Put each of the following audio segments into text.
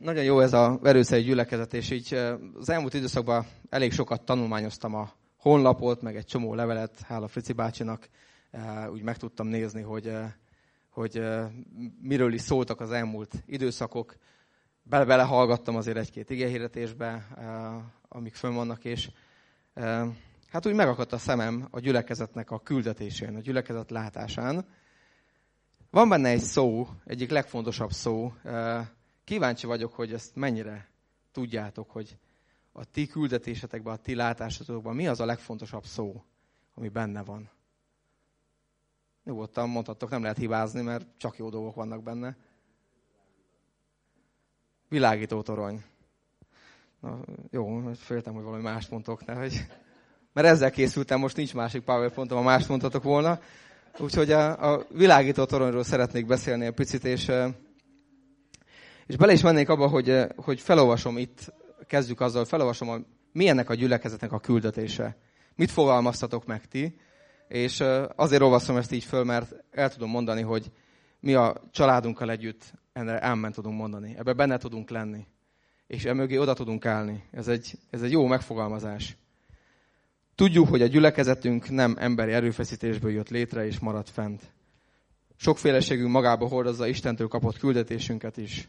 Nagyon jó ez a verőszerű gyülekezet, és így az elmúlt időszakban elég sokat tanulmányoztam a honlapot, meg egy csomó levelet, hála Frici bácsinak, úgy meg tudtam nézni, hogy, hogy miről is szóltak az elmúlt időszakok. Bele belehallgattam azért egy-két igéhirdetésbe, amik fönn vannak, és hát úgy megakadt a szemem a gyülekezetnek a küldetésén, a gyülekezet látásán. Van benne egy szó, egyik legfontosabb szó, Kíváncsi vagyok, hogy ezt mennyire tudjátok, hogy a ti küldetésetekben, a ti látásotokban mi az a legfontosabb szó, ami benne van. Nyugodtan mondhattok, nem lehet hibázni, mert csak jó dolgok vannak benne. Világító torony. Na, jó, féltem, hogy valami mást mondtok, ne, hogy... Mert ezzel készültem, most nincs másik PowerPointom, ha mást mondhatok volna. Úgyhogy a, a világító toronyról szeretnék beszélni egy picit, és és bele is mennék abba, hogy, eh, hogy felolvasom itt, kezdjük azzal, hogy felolvasom, a, milyennek a gyülekezetnek a küldetése. Mit fogalmaztatok meg ti? És eh, azért olvasom ezt így föl, mert el tudom mondani, hogy mi a családunkkal együtt ennek elment tudunk mondani. Ebbe benne tudunk lenni. És emögé oda tudunk állni. Ez egy, ez egy jó megfogalmazás. Tudjuk, hogy a gyülekezetünk nem emberi erőfeszítésből jött létre és maradt fent. Sokféleségünk magába hordozza Istentől kapott küldetésünket is.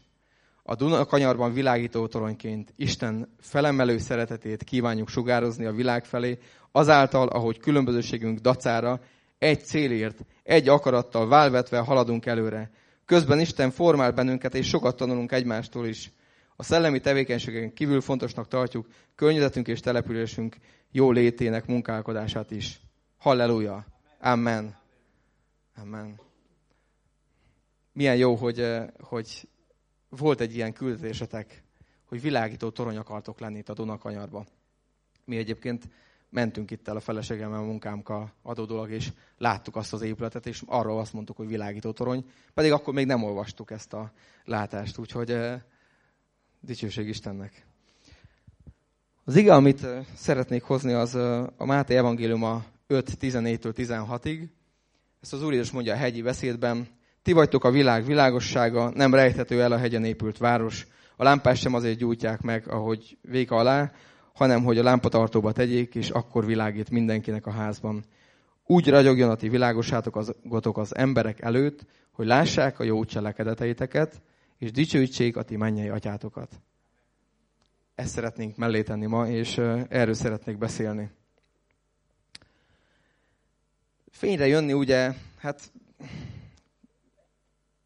A Duna kanyarban világító toronyként Isten felemelő szeretetét kívánjuk sugározni a világ felé, azáltal, ahogy különbözőségünk dacára egy célért, egy akarattal válvetve haladunk előre. Közben Isten formál bennünket, és sokat tanulunk egymástól is. A szellemi tevékenységeken kívül fontosnak tartjuk környezetünk és településünk jó létének munkálkodását is. Halleluja! Amen! Amen! Milyen jó, hogy, eh, hogy volt egy ilyen küldetésetek, hogy világító torony akartok lenni itt a Dunakanyarba. Mi egyébként mentünk itt el a feleségemmel a munkámkkal adódólag, és láttuk azt az épületet, és arról azt mondtuk, hogy világító torony, pedig akkor még nem olvastuk ezt a látást, úgyhogy eh, dicsőség Istennek. Az ige, amit eh, szeretnék hozni, az eh, a Máté Evangélium a 5.14-től 16-ig. Ezt az Úr Jézus mondja a hegyi beszédben, ti vagytok a világ világossága, nem rejthető el a hegyen épült város. A lámpás sem azért gyújtják meg, ahogy véka alá, hanem hogy a lámpatartóba tegyék, és akkor világít mindenkinek a házban. Úgy ragyogjon a ti világosátok az emberek előtt, hogy lássák a jó cselekedeteiteket, és dicsőítsék a ti mennyei atyátokat. Ezt szeretnénk mellé tenni ma, és erről szeretnék beszélni. Fényre jönni ugye, hát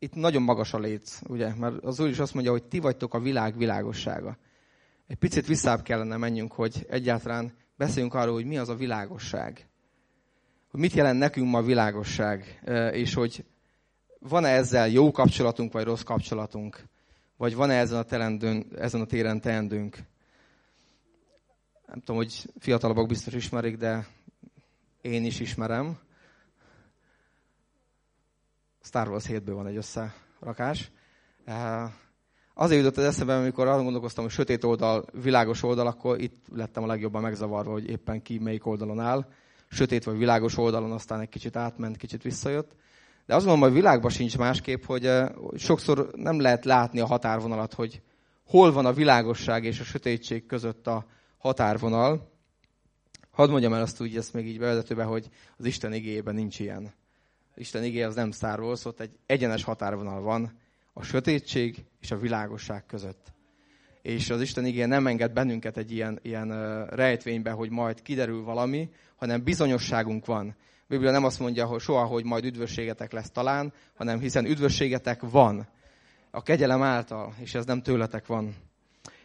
itt nagyon magas a léc, ugye? Mert az Úr is azt mondja, hogy ti vagytok a világ világossága. Egy picit visszább kellene menjünk, hogy egyáltalán beszéljünk arról, hogy mi az a világosság. Hogy mit jelent nekünk ma a világosság, és hogy van-e ezzel jó kapcsolatunk, vagy rossz kapcsolatunk, vagy van-e ezen a, telendőn, ezen a téren teendőnk. Nem tudom, hogy fiatalabbak biztos ismerik, de én is ismerem. Star Wars 7-ből van egy összerakás. Eh, azért jutott az eszembe, amikor arra gondolkoztam, hogy sötét oldal, világos oldal, akkor itt lettem a legjobban megzavarva, hogy éppen ki melyik oldalon áll. Sötét vagy világos oldalon, aztán egy kicsit átment, kicsit visszajött. De azt gondolom, hogy világban sincs másképp, hogy eh, sokszor nem lehet látni a határvonalat, hogy hol van a világosság és a sötétség között a határvonal. Hadd mondjam el azt úgy, ezt még így bevezetőben, hogy az Isten igényében nincs ilyen. Isten igé az nem szárról szólt, egy egyenes határvonal van a sötétség és a világosság között. És az Isten igé nem enged bennünket egy ilyen, ilyen rejtvénybe, hogy majd kiderül valami, hanem bizonyosságunk van. A Biblia nem azt mondja, hogy soha, hogy majd üdvösségetek lesz talán, hanem hiszen üdvösségetek van. A kegyelem által, és ez nem tőletek van.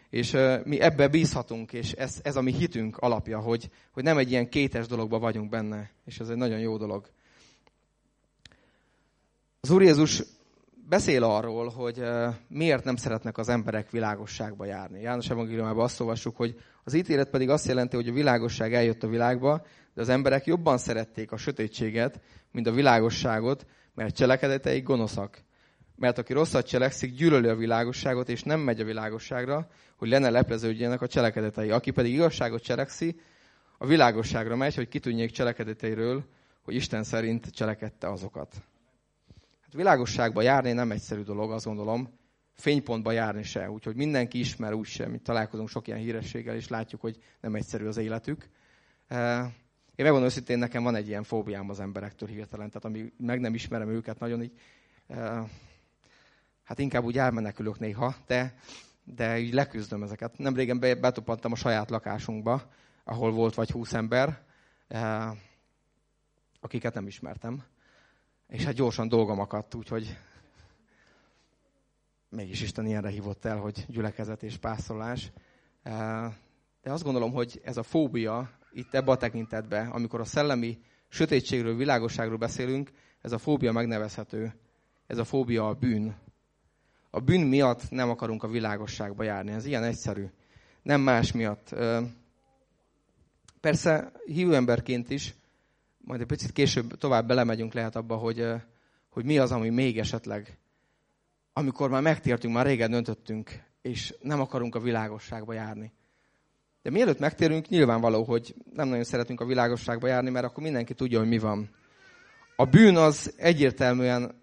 És mi ebbe bízhatunk, és ez, ez a mi hitünk alapja, hogy, hogy nem egy ilyen kétes dologba vagyunk benne. És ez egy nagyon jó dolog. Az Úr Jézus beszél arról, hogy miért nem szeretnek az emberek világosságba járni. János evangéliumában azt olvassuk, hogy az ítélet pedig azt jelenti, hogy a világosság eljött a világba, de az emberek jobban szerették a sötétséget, mint a világosságot, mert cselekedeteik gonoszak. Mert aki rosszat cselekszik, gyűlöli a világosságot, és nem megy a világosságra, hogy lenne lepleződjenek a cselekedetei. Aki pedig igazságot cselekszi, a világosságra megy, hogy kitűnjék cselekedeteiről, hogy Isten szerint cselekedte azokat. Hát világosságba járni nem egyszerű dolog, azt gondolom. fénypontba járni se. Úgyhogy mindenki ismer úgy sem, mi találkozunk sok ilyen hírességgel, és látjuk, hogy nem egyszerű az életük. Én megmondom őszintén, nekem van egy ilyen fóbiám az emberektől hirtelen, tehát ami meg nem ismerem őket nagyon így, hát inkább úgy elmenekülök néha, de, de így leküzdöm ezeket. Nem régen betoppantam a saját lakásunkba, ahol volt vagy húsz ember, akiket nem ismertem. És hát gyorsan dolgom akadt, úgyhogy mégis Isten ilyenre hívott el, hogy gyülekezet és pászolás. De azt gondolom, hogy ez a fóbia itt ebbe a tekintetbe, amikor a szellemi sötétségről, világosságról beszélünk, ez a fóbia megnevezhető. Ez a fóbia a bűn. A bűn miatt nem akarunk a világosságba járni. Ez ilyen egyszerű. Nem más miatt. Persze hívő emberként is, majd egy picit később tovább belemegyünk lehet abba, hogy, hogy mi az, ami még esetleg, amikor már megtértünk, már régen döntöttünk, és nem akarunk a világosságba járni. De mielőtt megtérünk, nyilvánvaló, hogy nem nagyon szeretünk a világosságba járni, mert akkor mindenki tudja, hogy mi van. A bűn az egyértelműen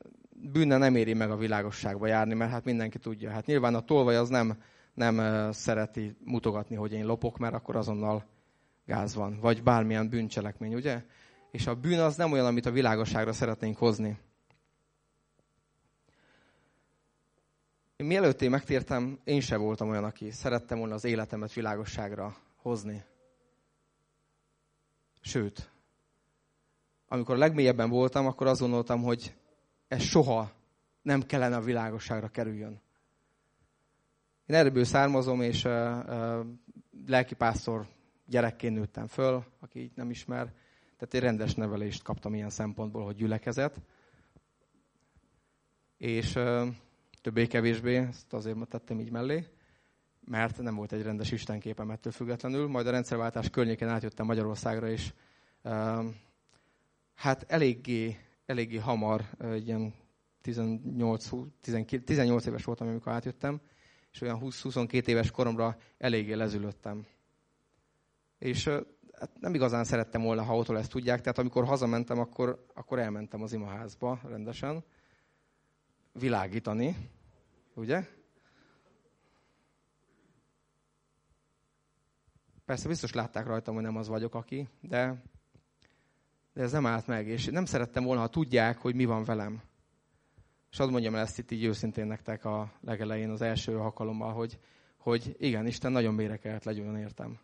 bűnne nem éri meg a világosságba járni, mert hát mindenki tudja. Hát nyilván a tolvaj az nem, nem szereti mutogatni, hogy én lopok, mert akkor azonnal gáz van. Vagy bármilyen bűncselekmény, ugye? És a bűn az nem olyan, amit a világosságra szeretnénk hozni. Én mielőtt én megtértem, én sem voltam olyan, aki szerettem volna az életemet világosságra hozni. Sőt, amikor a legmélyebben voltam, akkor azt gondoltam, hogy ez soha nem kellene a világosságra kerüljön. Én ebből származom, és uh, uh, lelkipásztor gyerekként nőttem föl, aki így nem ismer. Tehát én rendes nevelést kaptam ilyen szempontból, hogy gyülekezet. És többé-kevésbé, ezt azért tettem így mellé, mert nem volt egy rendes istenképem ettől függetlenül. Majd a rendszerváltás környéken átjöttem Magyarországra, és hát eléggé, eléggé hamar, ilyen 18, 19, 18 éves voltam, amikor átjöttem, és olyan 20-22 éves koromra eléggé lezülöttem. És hát nem igazán szerettem volna, ha otthon ezt tudják, tehát amikor hazamentem, akkor, akkor elmentem az imaházba rendesen, világítani, ugye? Persze biztos látták rajtam, hogy nem az vagyok, aki, de, de ez nem állt meg, és nem szerettem volna, ha tudják, hogy mi van velem. És azt mondjam el ezt itt így őszintén nektek a legelején, az első alkalommal, hogy, hogy igen, Isten nagyon mérekelt legyen értem.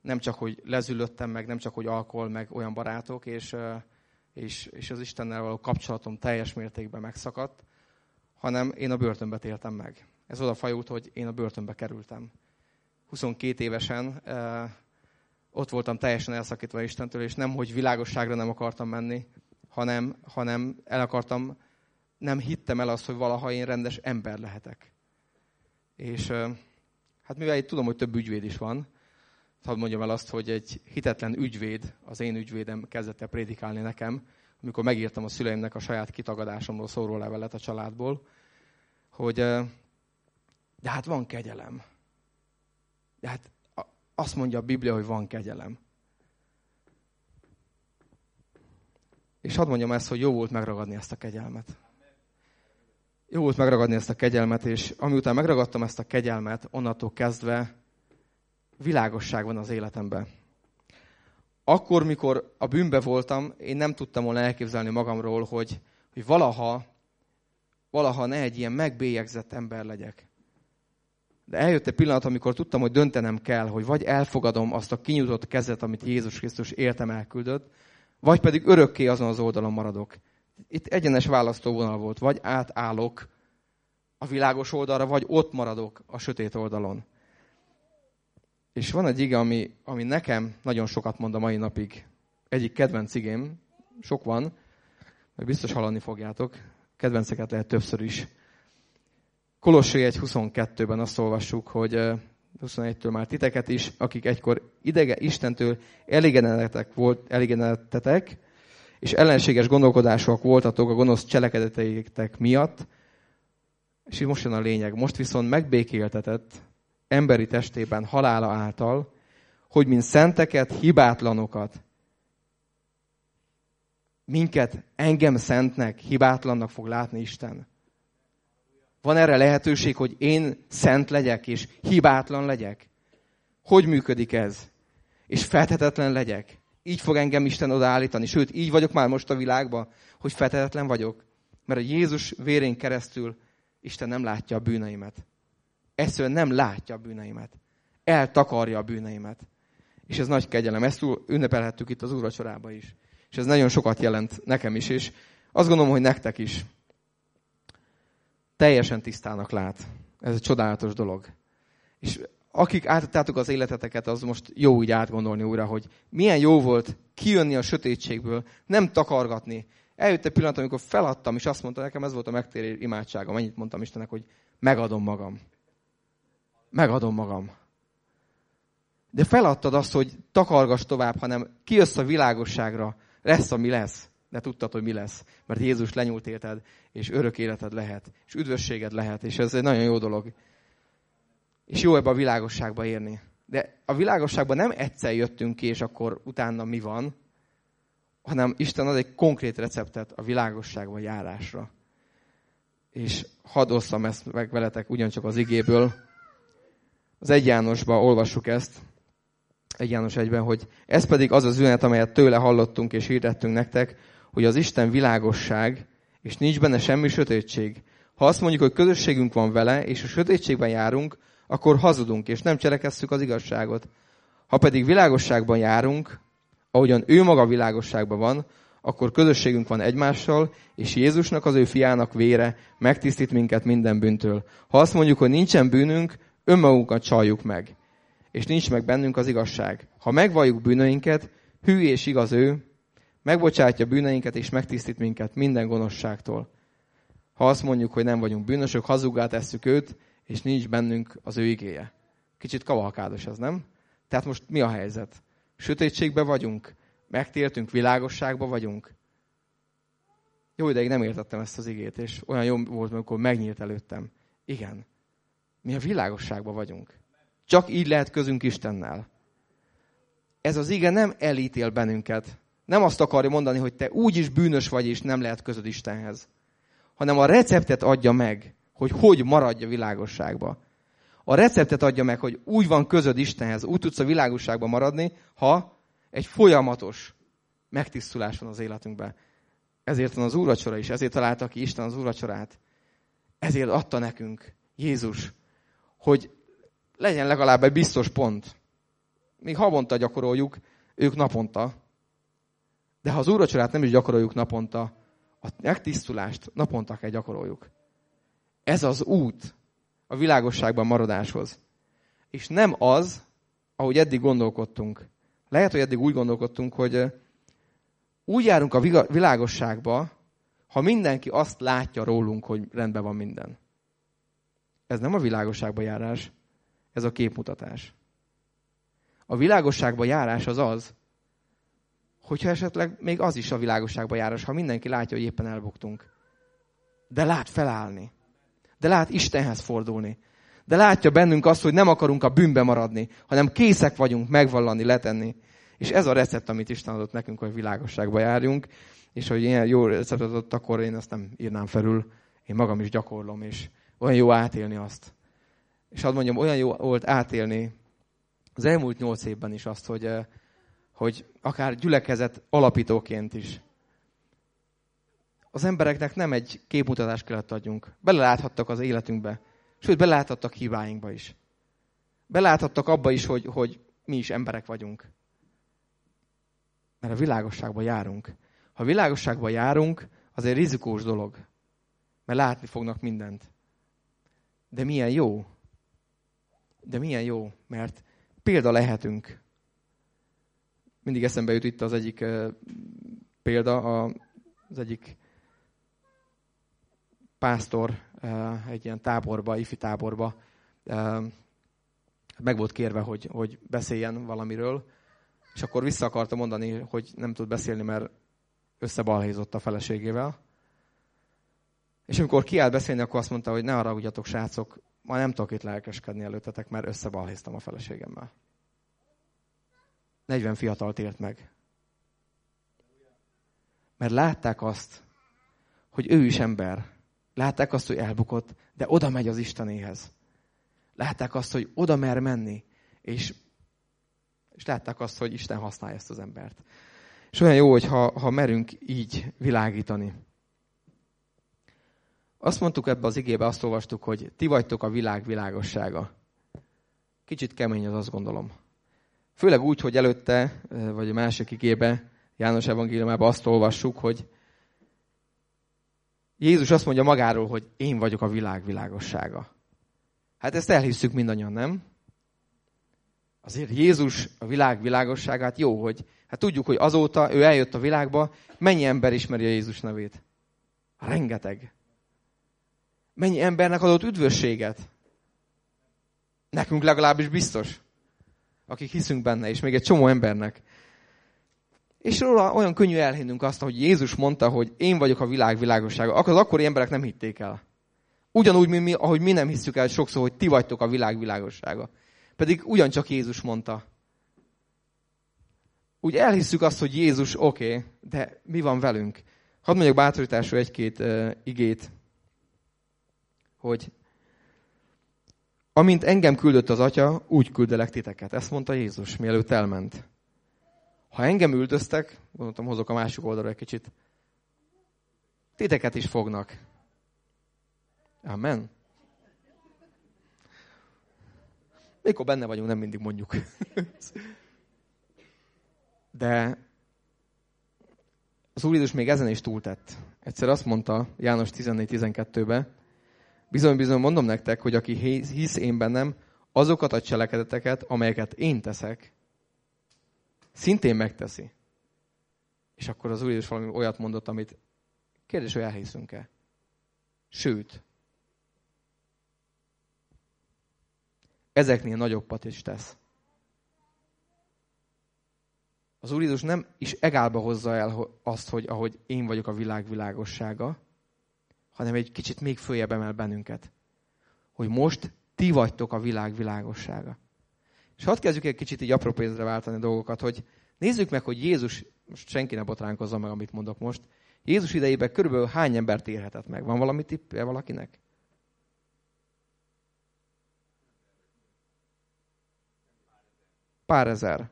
Nem csak, hogy lezülöttem meg, nem csak, hogy alkohol, meg olyan barátok, és, és, és az Istennel való kapcsolatom teljes mértékben megszakadt, hanem én a börtönbe tértem meg. Ez oda fajult, hogy én a börtönbe kerültem. 22 évesen ott voltam teljesen elszakítva Istentől, és nem, hogy világosságra nem akartam menni, hanem, hanem el akartam, nem hittem el azt, hogy valaha én rendes ember lehetek. És hát mivel itt tudom, hogy több ügyvéd is van, hadd mondjam el azt, hogy egy hitetlen ügyvéd, az én ügyvédem kezdett el prédikálni nekem, amikor megírtam a szüleimnek a saját kitagadásomról szóró levelet a családból, hogy de hát van kegyelem. De hát azt mondja a Biblia, hogy van kegyelem. És hadd mondjam ezt, hogy jó volt megragadni ezt a kegyelmet. Jó volt megragadni ezt a kegyelmet, és amiután megragadtam ezt a kegyelmet, onnantól kezdve világosság van az életemben akkor, mikor a bűnbe voltam, én nem tudtam volna elképzelni magamról, hogy, hogy valaha, valaha ne egy ilyen megbélyegzett ember legyek. De eljött egy pillanat, amikor tudtam, hogy döntenem kell, hogy vagy elfogadom azt a kinyújtott kezet, amit Jézus Krisztus értem elküldött, vagy pedig örökké azon az oldalon maradok. Itt egyenes választóvonal volt, vagy átállok a világos oldalra, vagy ott maradok a sötét oldalon. És van egy ige, ami, ami nekem nagyon sokat mond a mai napig. Egyik kedvenc igém, sok van, meg biztos hallani fogjátok. Kedvenceket lehet többször is. Kolossé 1.22-ben azt olvassuk, hogy 21-től már titeket is, akik egykor idege Istentől elégedettek volt, elégedettetek, és ellenséges gondolkodások voltatok a gonosz cselekedeteitek miatt, és most jön a lényeg, most viszont megbékéltetett emberi testében halála által, hogy mint szenteket, hibátlanokat, minket, engem szentnek, hibátlannak fog látni Isten. Van erre lehetőség, hogy én szent legyek, és hibátlan legyek? Hogy működik ez? És fethetetlen legyek? Így fog engem Isten odaállítani. Sőt, így vagyok már most a világban, hogy fethetetlen vagyok. Mert a Jézus vérén keresztül Isten nem látja a bűneimet. Egyszerűen nem látja a bűneimet. Eltakarja a bűneimet. És ez nagy kegyelem. Ezt ünnepelhettük itt az úrvacsorába is. És ez nagyon sokat jelent nekem is, és azt gondolom, hogy nektek is. Teljesen tisztának lát. Ez egy csodálatos dolog. És akik átadtátok az életeteket, az most jó úgy átgondolni újra, hogy milyen jó volt kijönni a sötétségből, nem takargatni. Eljött egy pillanat, amikor feladtam, és azt mondta nekem, ez volt a megtérő imádságom. Ennyit mondtam Istennek, hogy megadom magam. Megadom magam. De feladtad azt, hogy takargass tovább, hanem kijössz a világosságra, lesz, ami lesz. De tudtad, hogy mi lesz. Mert Jézus lenyúlt érted, és örök életed lehet, és üdvösséged lehet, és ez egy nagyon jó dolog. És jó ebbe a világosságba érni. De a világosságban nem egyszer jöttünk ki, és akkor utána mi van, hanem Isten ad egy konkrét receptet a világosságba járásra. És hadd osszam ezt meg veletek ugyancsak az igéből. Az egy Jánosban olvassuk ezt, egy János egyben, hogy ez pedig az az üzenet, amelyet tőle hallottunk és hirdettünk nektek, hogy az Isten világosság, és nincs benne semmi sötétség. Ha azt mondjuk, hogy közösségünk van vele, és a sötétségben járunk, akkor hazudunk, és nem cselekesszük az igazságot. Ha pedig világosságban járunk, ahogyan ő maga világosságban van, akkor közösségünk van egymással, és Jézusnak, az ő fiának vére megtisztít minket minden bűntől. Ha azt mondjuk, hogy nincsen bűnünk, önmagunkat csaljuk meg, és nincs meg bennünk az igazság. Ha megvalljuk bűnöinket, hű és igaz ő, megbocsátja bűneinket, és megtisztít minket minden gonoszságtól. Ha azt mondjuk, hogy nem vagyunk bűnösök, hazugá tesszük őt, és nincs bennünk az ő igéje. Kicsit kavalkádos ez, nem? Tehát most mi a helyzet? Sötétségbe vagyunk? Megtértünk, világosságba vagyunk? Jó ideig nem értettem ezt az igét, és olyan jó volt, amikor megnyílt előttem. Igen, mi a világosságban vagyunk. Csak így lehet közünk Istennel. Ez az ige nem elítél bennünket. Nem azt akarja mondani, hogy te úgy is bűnös vagy, és nem lehet közöd Istenhez. Hanem a receptet adja meg, hogy hogy maradj a világosságba. A receptet adja meg, hogy úgy van közöd Istenhez, úgy tudsz a világosságban maradni, ha egy folyamatos megtisztulás van az életünkben. Ezért van az úrvacsora is, ezért találta ki Isten az úrvacsorát. Ezért adta nekünk Jézus, hogy legyen legalább egy biztos pont. Még havonta gyakoroljuk, ők naponta. De ha az úrvacsorát nem is gyakoroljuk naponta, a megtisztulást naponta kell gyakoroljuk. Ez az út a világosságban maradáshoz. És nem az, ahogy eddig gondolkodtunk. Lehet, hogy eddig úgy gondolkodtunk, hogy úgy járunk a világosságba, ha mindenki azt látja rólunk, hogy rendben van minden. Ez nem a világosságba járás, ez a képmutatás. A világosságba járás az az, hogyha esetleg még az is a világosságba járás, ha mindenki látja, hogy éppen elbuktunk. De lát felállni de lát Istenhez fordulni. De látja bennünk azt, hogy nem akarunk a bűnbe maradni, hanem készek vagyunk megvallani, letenni. És ez a recept, amit Isten adott nekünk, hogy világosságba járjunk. És hogy ilyen jó receptet adott, akkor én ezt nem írnám felül. Én magam is gyakorlom, és olyan jó átélni azt. És hadd mondjam, olyan jó volt átélni az elmúlt nyolc évben is azt, hogy, hogy akár gyülekezet alapítóként is az embereknek nem egy képmutatást kellett adjunk. Beleláthattak az életünkbe. Sőt, beleláthattak hibáinkba is. Beláthattak abba is, hogy, hogy mi is emberek vagyunk. Mert a világosságban járunk. Ha világosságban járunk, az egy rizikós dolog. Mert látni fognak mindent. De milyen jó. De milyen jó, mert példa lehetünk. Mindig eszembe jut itt az egyik példa, az egyik pásztor eh, egy ilyen táborba, ifi táborba eh, meg volt kérve, hogy, hogy beszéljen valamiről, és akkor vissza akarta mondani, hogy nem tud beszélni, mert összebalhézott a feleségével. És amikor kiállt beszélni, akkor azt mondta, hogy ne arra ugyatok, srácok, ma nem tudok itt lelkeskedni előttetek, mert összebalhéztam a feleségemmel. 40 fiatalt ért meg. Mert látták azt, hogy ő is ember, Látták azt, hogy elbukott, de oda megy az Istenéhez. Látták azt, hogy oda mer menni, és, és látták azt, hogy Isten használja ezt az embert. És olyan jó, hogy ha, ha merünk így világítani. Azt mondtuk ebbe az igébe, azt olvastuk, hogy ti vagytok a világ világossága. Kicsit kemény az, azt gondolom. Főleg úgy, hogy előtte, vagy a másik igébe, János evangéliumában azt olvassuk, hogy Jézus azt mondja magáról, hogy én vagyok a világ világossága. Hát ezt elhisszük mindannyian, nem? Azért Jézus a világ világosságát jó, hogy hát tudjuk, hogy azóta ő eljött a világba, mennyi ember ismeri a Jézus nevét? Rengeteg. Mennyi embernek adott üdvösséget? Nekünk legalábbis biztos, akik hiszünk benne, és még egy csomó embernek. És róla olyan könnyű elhinnünk azt, hogy Jézus mondta, hogy én vagyok a világ világossága. Akkor az akkori emberek nem hitték el. Ugyanúgy, mint mi, ahogy mi nem hiszük el sokszor, hogy ti vagytok a világ világossága. Pedig ugyancsak Jézus mondta. Úgy elhisszük azt, hogy Jézus oké, okay, de mi van velünk? Hadd mondjak bátorításról egy-két uh, igét, hogy amint engem küldött az atya, úgy küldelek titeket. Ezt mondta Jézus, mielőtt elment. Ha engem üldöztek, gondoltam, hozok a másik oldalra egy kicsit, titeket is fognak. Amen. Mikor benne vagyunk, nem mindig mondjuk. De az Úr Jézus még ezen is túltett. Egyszer azt mondta János 14-12-be, bizony, bizony mondom nektek, hogy aki hisz én bennem, azokat a cselekedeteket, amelyeket én teszek, szintén megteszi. És akkor az Úr Jézus valami olyat mondott, amit kérdés, hogy elhiszünk-e. Sőt, ezeknél nagyobbat is tesz. Az Úr Jézus nem is egálba hozza el azt, hogy ahogy én vagyok a világ világossága, hanem egy kicsit még följebb emel bennünket. Hogy most ti vagytok a világ világossága. És hadd kezdjük egy kicsit így apró pénzre váltani a dolgokat, hogy nézzük meg, hogy Jézus, most senki ne botránkozza meg, amit mondok most, Jézus idejében körülbelül hány embert érhetett meg? Van valami tippje valakinek? Pár ezer.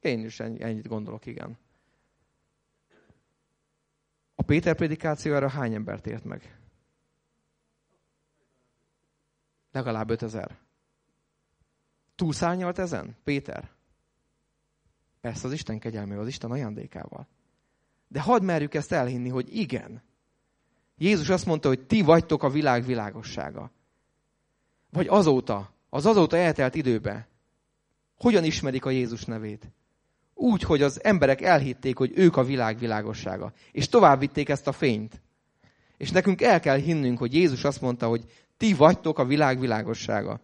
Én is ennyit gondolok, igen. A Péter prédikációjára hány embert ért meg? Legalább 5000. Túlszárnyalt ezen? Péter? Persze az Isten kegyelmével, az Isten ajándékával. De hadd merjük ezt elhinni, hogy igen. Jézus azt mondta, hogy ti vagytok a világ világossága. Vagy azóta, az azóta eltelt időben. Hogyan ismerik a Jézus nevét? Úgy, hogy az emberek elhitték, hogy ők a világ világossága. És tovább vitték ezt a fényt. És nekünk el kell hinnünk, hogy Jézus azt mondta, hogy ti vagytok a világ világossága.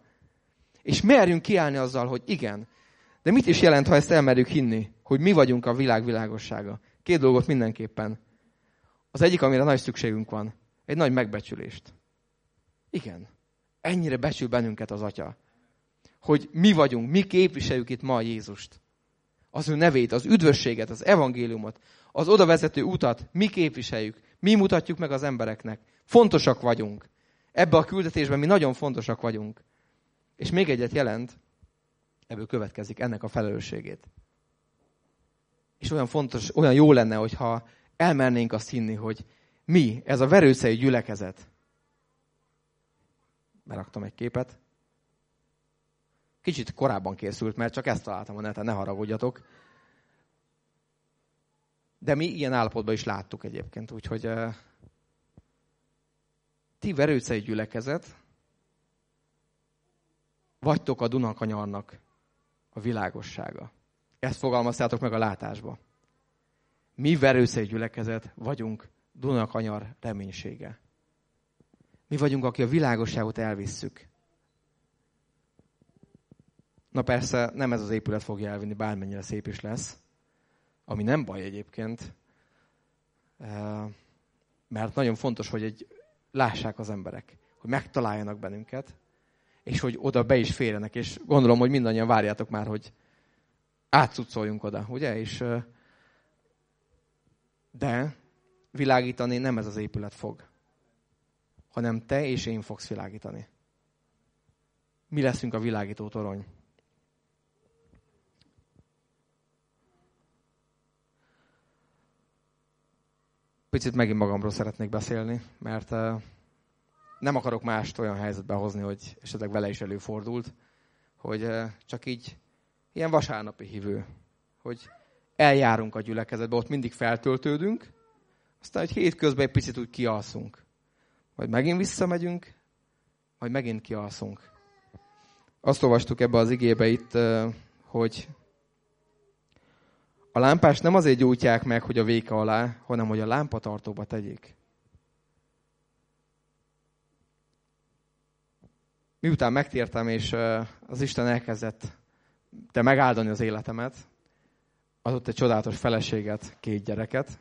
És merjünk kiállni azzal, hogy igen. De mit is jelent, ha ezt elmerjük hinni, hogy mi vagyunk a világ világossága? Két dolgot mindenképpen. Az egyik, amire nagy szükségünk van, egy nagy megbecsülést. Igen. Ennyire becsül bennünket az Atya. Hogy mi vagyunk, mi képviseljük itt ma Jézust. Az ő nevét, az üdvösséget, az evangéliumot, az oda vezető utat mi képviseljük, mi mutatjuk meg az embereknek. Fontosak vagyunk. Ebbe a küldetésben mi nagyon fontosak vagyunk. És még egyet jelent, ebből következik ennek a felelősségét. És olyan fontos, olyan jó lenne, hogyha elmernénk azt hinni, hogy mi, ez a verőszei gyülekezet. Beraktam egy képet. Kicsit korábban készült, mert csak ezt találtam a neten, ne haragudjatok. De mi ilyen állapotban is láttuk egyébként, úgyhogy uh, ti verőcei gyülekezet, vagytok a Dunakanyarnak a világossága. Ezt fogalmaztátok meg a látásba. Mi verőszei gyülekezet vagyunk Dunakanyar reménysége. Mi vagyunk, aki a világosságot elvisszük. Na persze, nem ez az épület fogja elvinni, bármennyire szép is lesz. Ami nem baj egyébként, eh, mert nagyon fontos, hogy egy, lássák az emberek, hogy megtaláljanak bennünket, és hogy oda be is férjenek, és gondolom, hogy mindannyian várjátok már, hogy átszucoljunk oda, ugye? És, de világítani nem ez az épület fog. hanem te és én fogsz világítani. Mi leszünk a világító torony. Picit megint magamról szeretnék beszélni, mert nem akarok mást olyan helyzetbe hozni, hogy esetleg vele is előfordult, hogy csak így ilyen vasárnapi hívő, hogy eljárunk a gyülekezetbe, ott mindig feltöltődünk, aztán egy hétközben egy picit úgy kialszunk. Majd megint visszamegyünk, majd megint kialszunk. Azt olvastuk ebbe az igébe itt, hogy a lámpást nem azért gyújtják meg, hogy a véka alá, hanem hogy a lámpatartóba tegyék. Miután megtértem, és az Isten elkezdett te megáldani az életemet, adott egy csodálatos feleséget, két gyereket.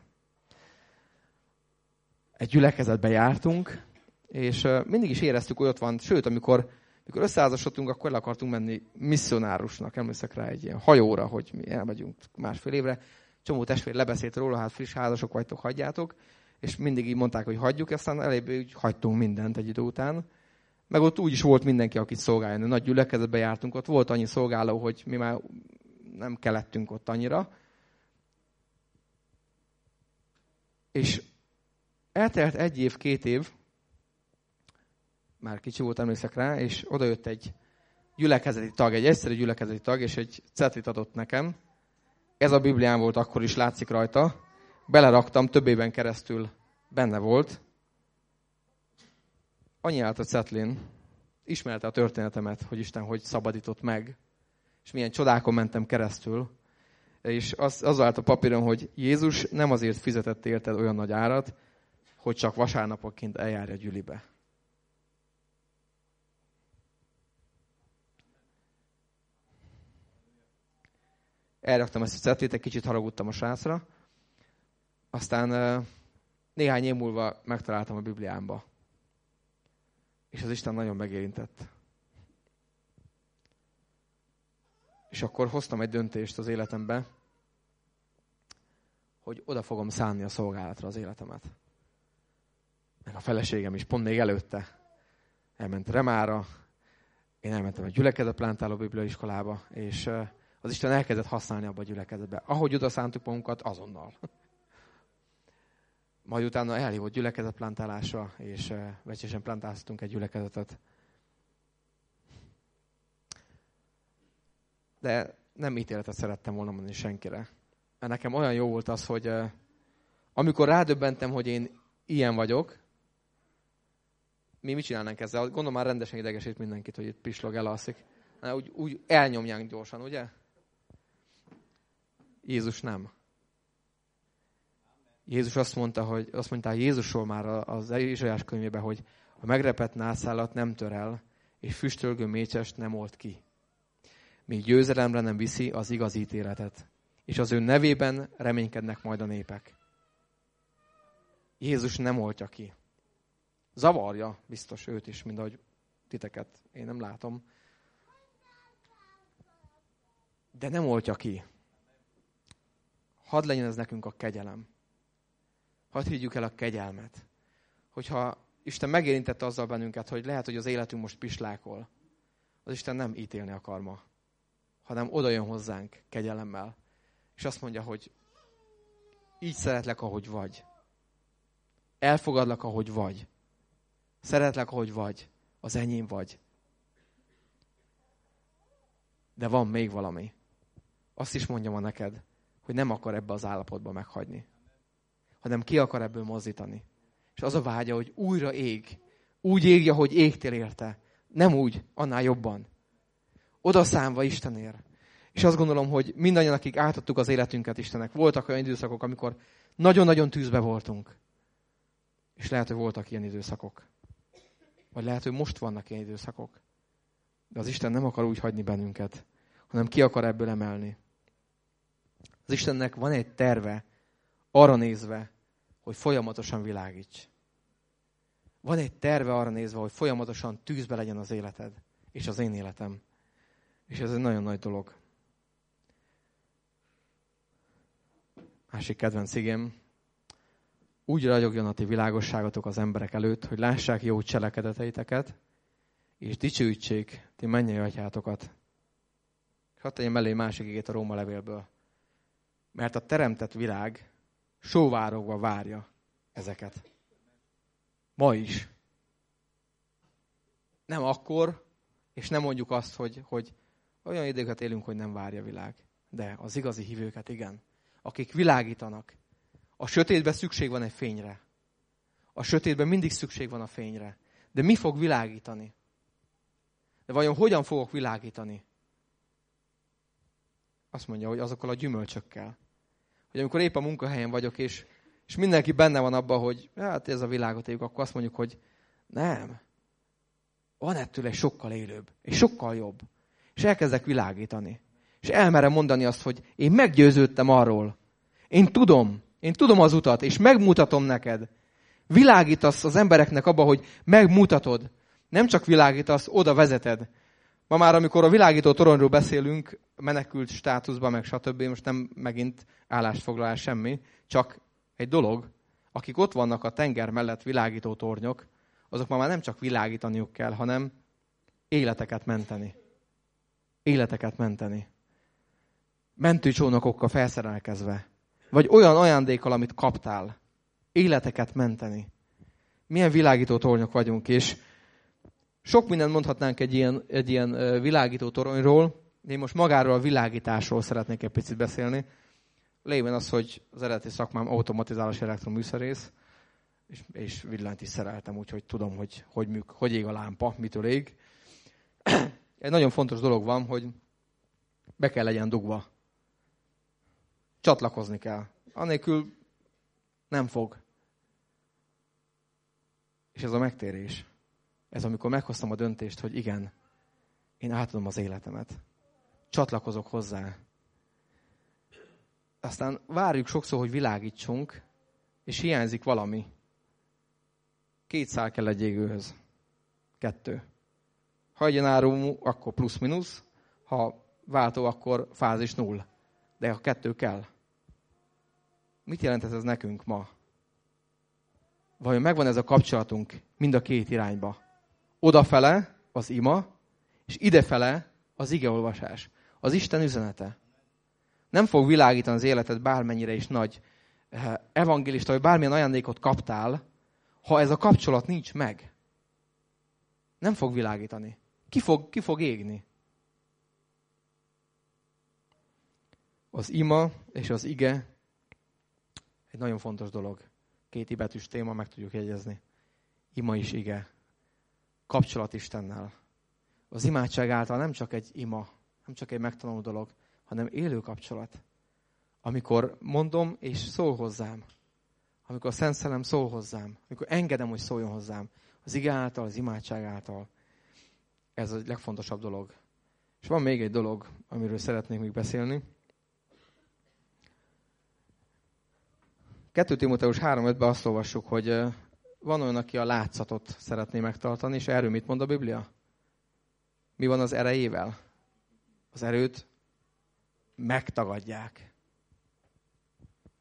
Egy gyülekezetbe jártunk, és mindig is éreztük, hogy ott van, sőt, amikor, amikor összeházasodtunk, akkor el akartunk menni misszionárusnak, emlékszek rá egy ilyen hajóra, hogy mi elmegyünk másfél évre. Csomó testvér lebeszélt róla, hát friss házasok vagytok, hagyjátok. És mindig így mondták, hogy hagyjuk, aztán elébb úgy hagytunk mindent egy idő után. Meg ott úgy is volt mindenki, akit szolgálni. Nagy gyülekezetbe jártunk, ott volt annyi szolgáló, hogy mi már nem kellettünk ott annyira. És eltelt egy év, két év, már kicsi volt, emlékszek rá, és odajött egy gyülekezeti tag, egy egyszerű gyülekezeti tag, és egy cetlit adott nekem. Ez a Biblián volt, akkor is látszik rajta. Beleraktam, több éven keresztül benne volt. Annyi állt a cetlin, ismerte a történetemet, hogy Isten hogy szabadított meg, és milyen csodákon mentem keresztül. És az, az állt a papíron, hogy Jézus nem azért fizetett érted olyan nagy árat, hogy csak vasárnapoként eljárja gyülibe. Elraktam ezt a cetlit, egy kicsit haragudtam a srácra. Aztán néhány év múlva megtaláltam a Bibliámba. És az Isten nagyon megérintett. És akkor hoztam egy döntést az életembe, hogy oda fogom szánni a szolgálatra az életemet. Meg a feleségem is, pont még előtte elment Remára, én elmentem a gyülekezet plántáló bibliaiskolába, és az Isten elkezdett használni abba a gyülekezetbe. Ahogy oda szántuk magunkat, azonnal. Majd utána elhívott gyülekezetplantálásra, és uh, vecsésen plantáztunk egy gyülekezetet. De nem ítéletet szerettem volna mondani senkire. Nekem olyan jó volt az, hogy uh, amikor rádöbbentem, hogy én ilyen vagyok, mi mit csinálnánk ezzel? Gondolom már rendesen idegesít mindenkit, hogy itt pislog, elalszik. Úgy, úgy elnyomjánk gyorsan, ugye? Jézus nem. Jézus azt mondta, hogy azt mondta Jézusról már az Izsajás könyvében, hogy a megrepett nászállat nem tör el, és füstölgő mécsest nem old ki. Míg győzelemre nem viszi az igaz ítéletet. És az ő nevében reménykednek majd a népek. Jézus nem oltja ki. Zavarja biztos őt is, mint ahogy titeket én nem látom. De nem oltja ki hadd legyen ez nekünk a kegyelem. Hadd higgyük el a kegyelmet. Hogyha Isten megérintette azzal bennünket, hogy lehet, hogy az életünk most pislákol, az Isten nem ítélni akar ma, hanem oda jön hozzánk kegyelemmel. És azt mondja, hogy így szeretlek, ahogy vagy. Elfogadlak, ahogy vagy. Szeretlek, ahogy vagy. Az enyém vagy. De van még valami. Azt is mondja ma neked, hogy nem akar ebbe az állapotba meghagyni, hanem ki akar ebből mozdítani. És az a vágya, hogy újra ég. Úgy égja, hogy égtél érte. Nem úgy, annál jobban. Oda számva Istenért. És azt gondolom, hogy mindannyian, akik átadtuk az életünket Istennek, voltak olyan időszakok, amikor nagyon-nagyon tűzbe voltunk. És lehet, hogy voltak ilyen időszakok. Vagy lehet, hogy most vannak ilyen időszakok. De az Isten nem akar úgy hagyni bennünket, hanem ki akar ebből emelni. Az Istennek van egy terve arra nézve, hogy folyamatosan világíts. Van egy terve arra nézve, hogy folyamatosan tűzbe legyen az életed, és az én életem. És ez egy nagyon nagy dolog. Másik kedvenc igém. úgy ragyogjon a ti világosságotok az emberek előtt, hogy lássák jó cselekedeteiteket, és dicsőítsék ti mennyei atyátokat. Hadd tegyem elé másik igét a Róma levélből. Mert a teremtett világ sóvárogva várja ezeket. Ma is. Nem akkor, és nem mondjuk azt, hogy, hogy olyan időket élünk, hogy nem várja a világ. De az igazi hívőket igen. Akik világítanak. A sötétben szükség van egy fényre. A sötétben mindig szükség van a fényre. De mi fog világítani? De vajon hogyan fogok világítani? Azt mondja, hogy azokkal a gyümölcsökkel. Hogy amikor épp a munkahelyen vagyok, és, és mindenki benne van abban, hogy hát ez a világot éljük, akkor azt mondjuk, hogy nem. Van ettől egy sokkal élőbb, és sokkal jobb. És elkezdek világítani. És elmerem mondani azt, hogy én meggyőződtem arról. Én tudom, én tudom az utat, és megmutatom neked. Világítasz az embereknek abba, hogy megmutatod. Nem csak világítasz, oda vezeted. Ma már, amikor a világító toronyról beszélünk, menekült státuszban, meg stb., most nem megint állásfoglalás semmi, csak egy dolog, akik ott vannak a tenger mellett világító tornyok, azok ma már nem csak világítaniuk kell, hanem életeket menteni. Életeket menteni. Mentőcsónakokkal felszerelkezve. Vagy olyan ajándékkal, amit kaptál. Életeket menteni. Milyen világító tornyok vagyunk, és sok mindent mondhatnánk egy ilyen, egy ilyen világító toronyról, de én most magáról a világításról szeretnék egy picit beszélni. Lévén az, hogy az eredeti szakmám automatizálás elektroműszerész, és, és villanyt is szereltem, úgyhogy tudom, hogy hogy, műk, hogy ég a lámpa, mitől ég. Egy nagyon fontos dolog van, hogy be kell legyen dugva. Csatlakozni kell. Anélkül nem fog. És ez a megtérés. Ez amikor meghoztam a döntést, hogy igen, én átadom az életemet. Csatlakozok hozzá. Aztán várjuk sokszor, hogy világítsunk, és hiányzik valami. Két szál kell egy égőhöz. Kettő. Ha egyenáru, akkor plusz-minusz, ha váltó, akkor fázis null. De a kettő kell. Mit jelent ez nekünk ma? Vajon megvan ez a kapcsolatunk mind a két irányba? Odafele az ima, és idefele az igeolvasás. Az Isten üzenete. Nem fog világítani az életed bármennyire is nagy eh, evangélista, vagy bármilyen ajándékot kaptál, ha ez a kapcsolat nincs meg. Nem fog világítani. Ki fog, ki fog égni? Az ima és az ige egy nagyon fontos dolog. Két ibetűs téma, meg tudjuk jegyezni. Ima is ige kapcsolat Istennel. Az imádság által nem csak egy ima, nem csak egy megtanuló dolog, hanem élő kapcsolat. Amikor mondom, és szól hozzám. Amikor a Szent Szellem szól hozzám. Amikor engedem, hogy szóljon hozzám. Az ige által, az imádság által. Ez a legfontosabb dolog. És van még egy dolog, amiről szeretnék még beszélni. 2 Timoteus 3.5-ben azt olvassuk, hogy van olyan, aki a látszatot szeretné megtartani, és erről mit mond a Biblia? Mi van az erejével? Az erőt megtagadják.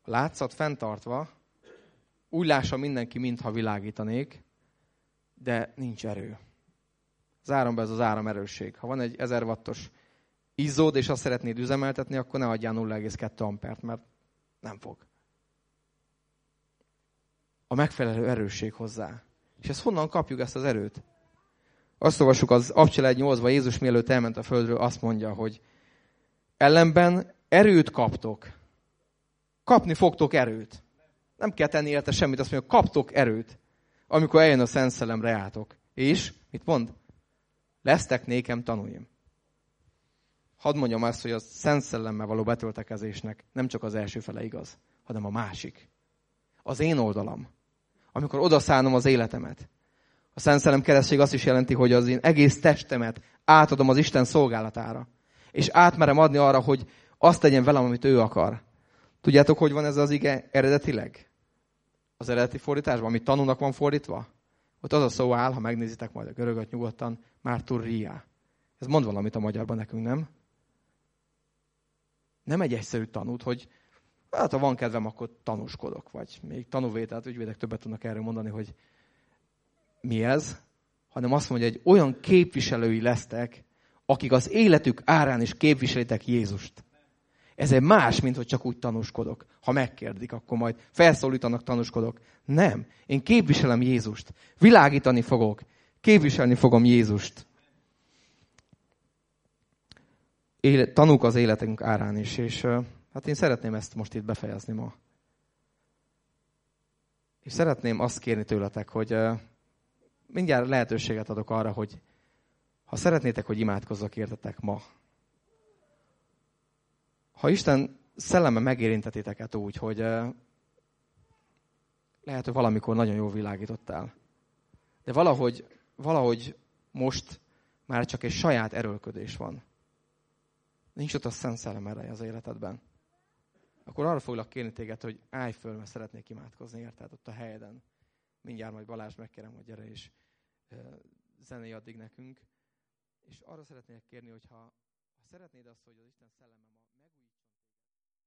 A látszat fenntartva úgy lássa mindenki, mintha világítanék, de nincs erő. Az áramban ez az áram erősség. Ha van egy 1000 wattos izzód, és azt szeretnéd üzemeltetni, akkor ne adjál 0,2 ampert, mert nem fog a megfelelő erősség hozzá. És ezt honnan kapjuk ezt az erőt? Azt olvassuk az Abcsel 1.8-ban, Jézus mielőtt elment a földről, azt mondja, hogy ellenben erőt kaptok. Kapni fogtok erőt. Nem kell tenni érte semmit, azt mondja, kaptok erőt, amikor eljön a Szent Szellemre álltok. És, mit mond? Lesztek nékem tanuljem. Hadd mondjam azt, hogy a Szent Szellemmel való betöltekezésnek nem csak az első fele igaz, hanem a másik. Az én oldalam amikor odaszállom az életemet. A Szent Szellem keresztség azt is jelenti, hogy az én egész testemet átadom az Isten szolgálatára. És átmerem adni arra, hogy azt tegyen velem, amit ő akar. Tudjátok, hogy van ez az ige eredetileg? Az eredeti fordításban, amit tanulnak van fordítva? Ott az a szó áll, ha megnézitek majd a görögöt nyugodtan, Mártur Ria. Ez mond valamit a magyarban nekünk, nem? Nem egy egyszerű tanút, hogy Hát, ha van kedvem, akkor tanúskodok, vagy még tanúvételt, ügyvédek többet tudnak erről mondani, hogy mi ez, hanem azt mondja, hogy olyan képviselői lesztek, akik az életük árán is képviselitek Jézust. Ez egy más, mint hogy csak úgy tanúskodok. Ha megkérdik, akkor majd felszólítanak, tanúskodok. Nem. Én képviselem Jézust. Világítani fogok. Képviselni fogom Jézust. Élet, tanúk az életünk árán is, és hát én szeretném ezt most itt befejezni ma. És szeretném azt kérni tőletek, hogy mindjárt lehetőséget adok arra, hogy ha szeretnétek, hogy imádkozzak értetek ma, ha Isten szelleme megérintetétek úgy, hogy lehet, hogy valamikor nagyon jól világítottál, de valahogy, valahogy most már csak egy saját erőlködés van. Nincs ott a Szent Szellem ereje az életedben. Akkor arra foglak kérni téged, hogy állj föl, mert szeretnék imádkozni, érted? Ott a helyeden. Mindjárt majd Balázs megkérem, hogy gyere és zenéj addig nekünk. És arra szeretnék kérni, hogy ha, ha szeretnéd azt, hogy az Isten szelleme